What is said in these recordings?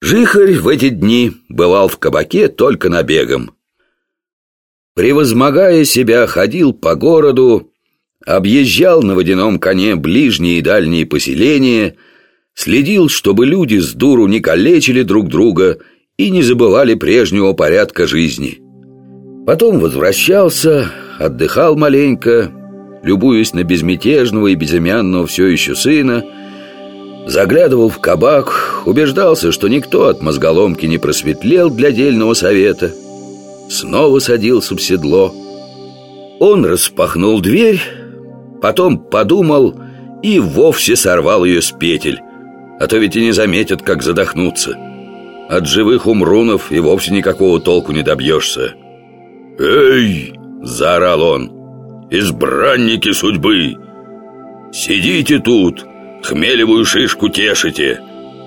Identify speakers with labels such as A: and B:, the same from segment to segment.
A: Жихарь в эти дни бывал в кабаке только набегом. Превозмогая себя, ходил по городу, объезжал на водяном коне ближние и дальние поселения, следил, чтобы люди с дуру не калечили друг друга и не забывали прежнего порядка жизни. Потом возвращался, отдыхал маленько, любуясь на безмятежного и безымянного все еще сына, заглядывал в кабак, убеждался, что никто от мозголомки не просветлел для дельного совета, снова садился в седло. Он распахнул дверь, потом подумал и вовсе сорвал ее с петель, а то ведь и не заметят, как задохнуться. От живых умрунов и вовсе никакого толку не добьешься. «Эй!» – заорал он. «Избранники судьбы! Сидите тут, хмелевую шишку тешите,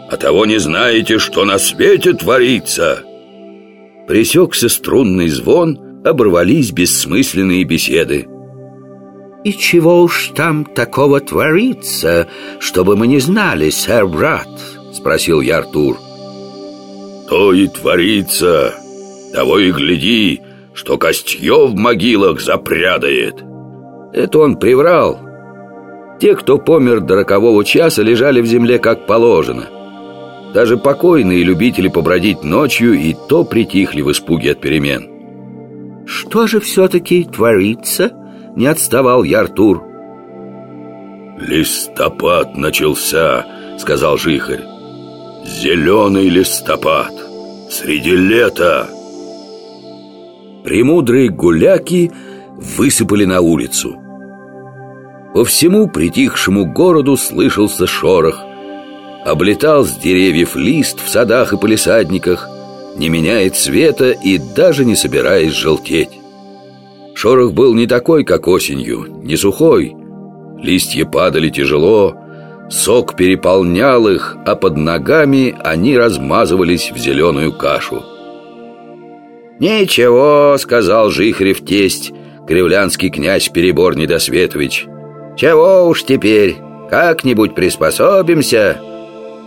A: а того не знаете, что на свете творится!» Пресекся струнный звон, оборвались бессмысленные беседы.
B: «И чего уж там такого творится, чтобы мы не знали, сэр-брат?» — спросил я Артур.
A: «То и творится, того и гляди, что костье в могилах запрядает». Это он приврал. Те, кто помер до рокового часа, лежали в земле как положено. Даже покойные любители побродить ночью и то притихли в испуге от перемен.
B: «Что же все-таки творится?» Не отставал я Артур
A: «Листопад начался», — сказал Жихарь «Зеленый листопад Среди лета» Премудрые гуляки высыпали на улицу По всему притихшему городу слышался шорох Облетал с деревьев лист в садах и полисадниках Не меняет цвета и даже не собираясь желтеть Шорох был не такой, как осенью, не сухой. Листья падали тяжело, сок переполнял их, а под ногами они размазывались в зеленую кашу. «Ничего», — сказал Жихрев тесть, кривлянский князь Перебор Недосветович. «Чего уж теперь, как-нибудь приспособимся.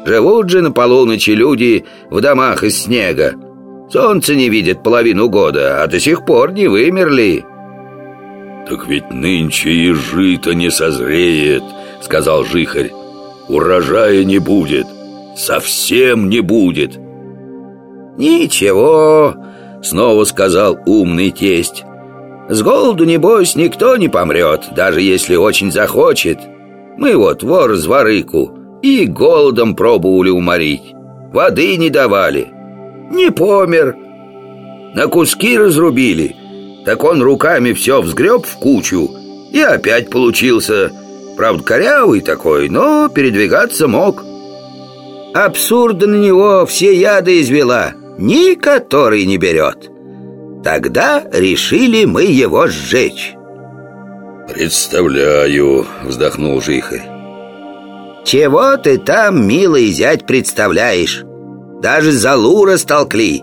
A: Живут же на полуночи люди в домах из снега. Солнце не видят половину года, а до сих пор не вымерли». «Так ведь нынче и жито не созреет», — сказал Жихарь. «Урожая не будет, совсем не будет». «Ничего», — снова сказал умный тесть. «С голоду, небось, никто не помрет, даже если очень захочет. Мы вот вор зворыку и голодом пробовали уморить. Воды не давали. Не помер. На куски разрубили» Так он руками все взгреб в кучу И опять получился Правда, корявый такой, но передвигаться мог Абсурда на него все яды извела Ни который не берет Тогда решили мы его сжечь «Представляю», — вздохнул Жихарь
B: «Чего ты там, милый зять, представляешь? Даже залу растолкли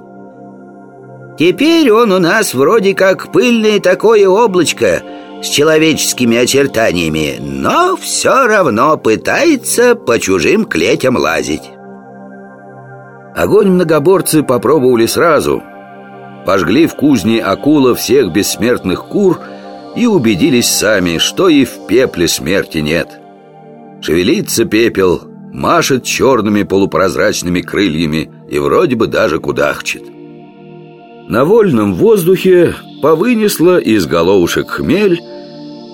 B: Теперь он у нас вроде как пыльное такое облачко с человеческими очертаниями, но все равно пытается по чужим клетям лазить.
A: Огонь многоборцы попробовали сразу. Пожгли в кузне акула всех бессмертных кур и убедились сами, что и в пепле смерти нет. Шевелится пепел, машет черными полупрозрачными крыльями и вроде бы даже кудахчет. На вольном воздухе повынесло из головушек хмель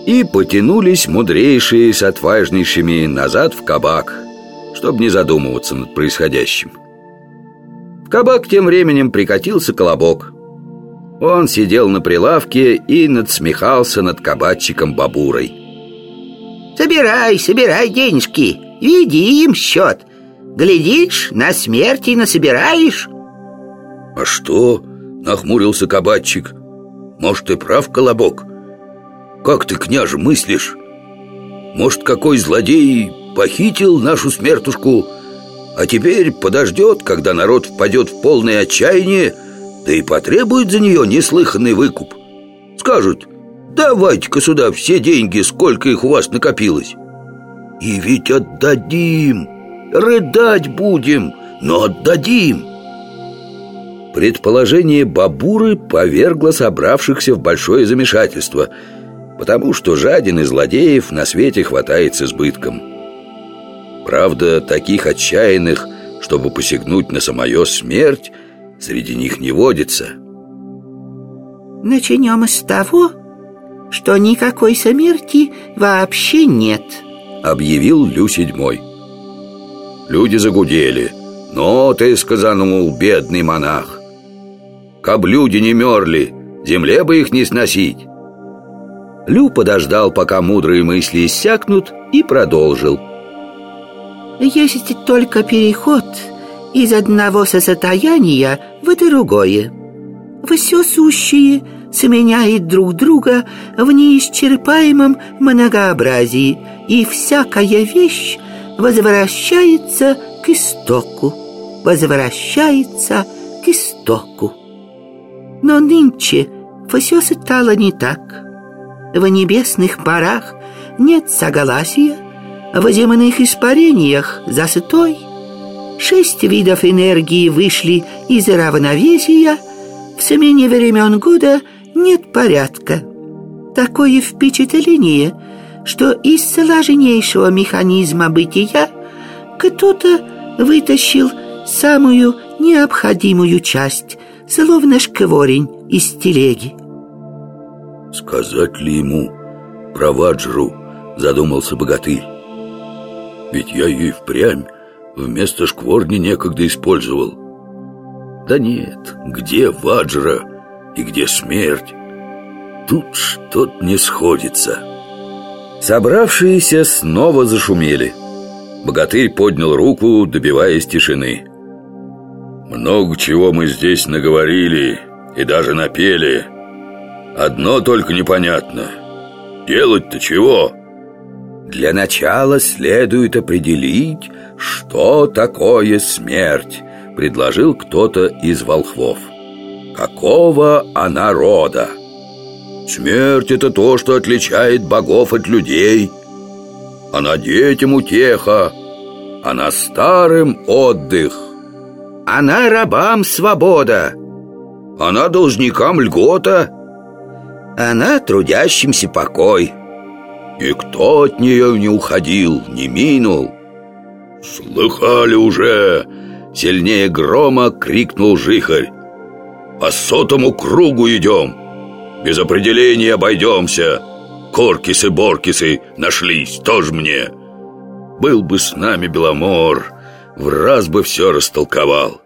A: И потянулись мудрейшие с отважнейшими назад в кабак Чтобы не задумываться над происходящим В кабак тем временем прикатился колобок Он сидел на прилавке и надсмехался над кабачиком бабурой
B: «Собирай, собирай денежки, веди им счет Глядишь, на смерти насобираешь
A: «А что?» Нахмурился кабачик Может, ты прав, Колобок? Как ты, княже, мыслишь? Может, какой злодей похитил нашу смертушку А теперь подождет, когда народ впадет в полное отчаяние Да и потребует за нее неслыханный выкуп. Скажут, давайте-ка сюда все деньги, сколько их у вас накопилось И ведь отдадим, рыдать будем
B: но отдадим.
A: Предположение Бабуры повергло собравшихся в большое замешательство Потому что жаден и злодеев на свете хватает с избытком. Правда, таких отчаянных, чтобы посягнуть на самое смерть, среди них не водится.
C: Начнем с того, что никакой смерти вообще нет.
A: Объявил Лю седьмой. Люди загудели. «Но ты сказанул, бедный монах. Каб люди не мерли, земле бы их не сносить Лю подождал, пока мудрые мысли иссякнут, и продолжил.
C: Есть только переход из одного состояния в другое. Все сущие сменяет друг друга в неисчерпаемом многообразии И всякая вещь возвращается к истоку Возвращается к истоку. Но нынче все стало не так. В небесных парах нет согласия, в земных испарениях застой. Шесть видов энергии вышли из равновесия, в смене времен года нет порядка. Такое впечатление, что из сложнейшего механизма бытия кто-то вытащил самую необходимую часть, словно шкворень из телеги.
A: Сказать ли ему про Ваджру, задумался богатырь. Ведь я и впрямь вместо шкворни некогда использовал. Да нет, где Ваджра и где смерть? Тут что-то не сходится. Собравшиеся снова зашумели. Богатырь поднял руку, добиваясь тишины. Много чего мы здесь наговорили и даже напели, Одно только непонятно. Делать-то чего? Для начала следует определить, что такое смерть, предложил кто-то из волхвов. Какого она рода? Смерть — это то, что отличает богов от людей. Она детям утеха, она старым отдых.
B: Она рабам свобода.
A: Она должникам льгота —
B: она трудящимся покой
A: И кто от нее не уходил, не минул? Слыхали уже! Сильнее грома крикнул жихарь. По сотому кругу идем. Без определения обойдемся. Коркисы-боркисы нашлись, тоже мне. Был бы с нами Беломор В раз бы все растолковал